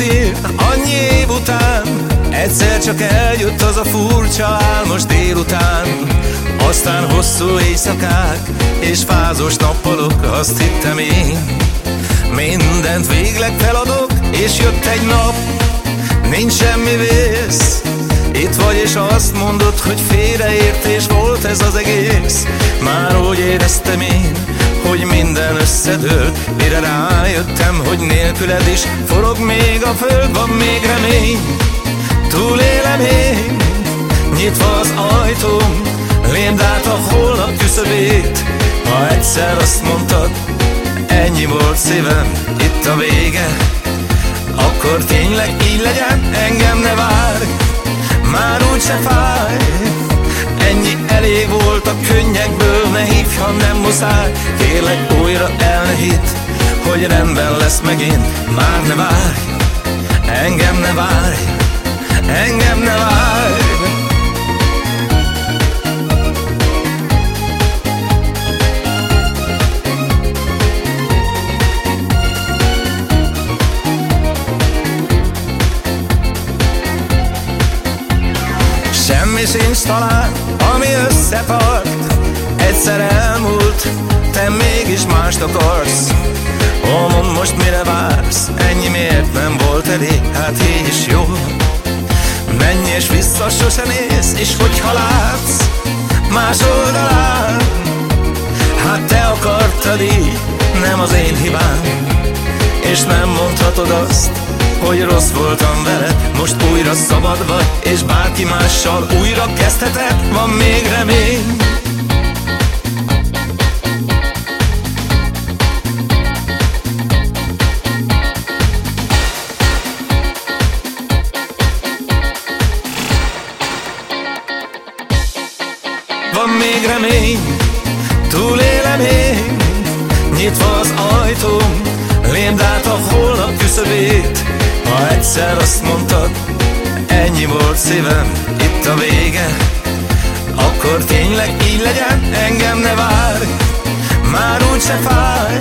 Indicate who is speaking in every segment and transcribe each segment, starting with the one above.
Speaker 1: ér annyi év után Egyszer csak eljött az a furcsa álmos délután. Aztán hosszú éjszakák és fázos nappalok Azt hittem én. Mindent végleg feladok és jött egy nap Nincs semmi vész. Itt vagy és azt mondod, hogy félreértés volt ez az egész. Már úgy éreztem én, hogy minden összedől Mire rájöttem, hogy nélküled is forog még a föld, van még remény. Túlélem én, nyitva az ajtóm Lépd át a holnap küszöbét Ha egyszer azt mondtad, ennyi volt szívem, itt a vége. Akkor tényleg így legyen, engem ne várj Már úgyse fáj. Ennyi elég volt a könnyekből Ne ha nem muszáj. Kérlek újra el ne hidd Hogy rendben lesz megint. Már ne várj Engem ne várj Engem ne várj. Semmi sincs talán, ami összetart Egyszer elmúlt, te mégis mást akarsz. Ó, most mire vársz, ennyi miért nem volt elég? Hát így is jó. Menj és vissza, sose néz, és hogyha látsz Más oldalán Hát te akartad így, nem az én hibám. És nem mondhatod azt, hogy rossz voltam veled. Most újra szabad vagy, és bárki mással újra kezdheted. Van még remény Van még remény, túlélem én. Nyitva az ajtóm, lépd át a holnap küszöbét. Ha egyszer azt mondtad, ennyi volt szívem, itt a vége. Akkor tényleg így legyen, engem ne várj Már úgyse fáj.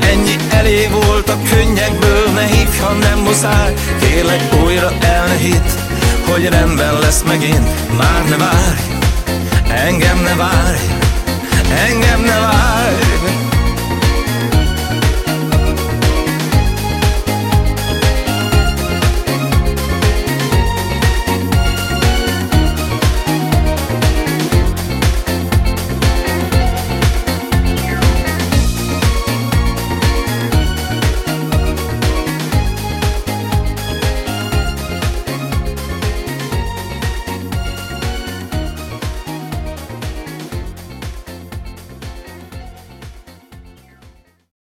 Speaker 1: Ennyi elég volt a könnyekből, ne hívj, ha nem muszáj. Kérlek újra el ne hidd, hogy rendben lesz megint, már ne várj Engem ne várj, engem ne várj.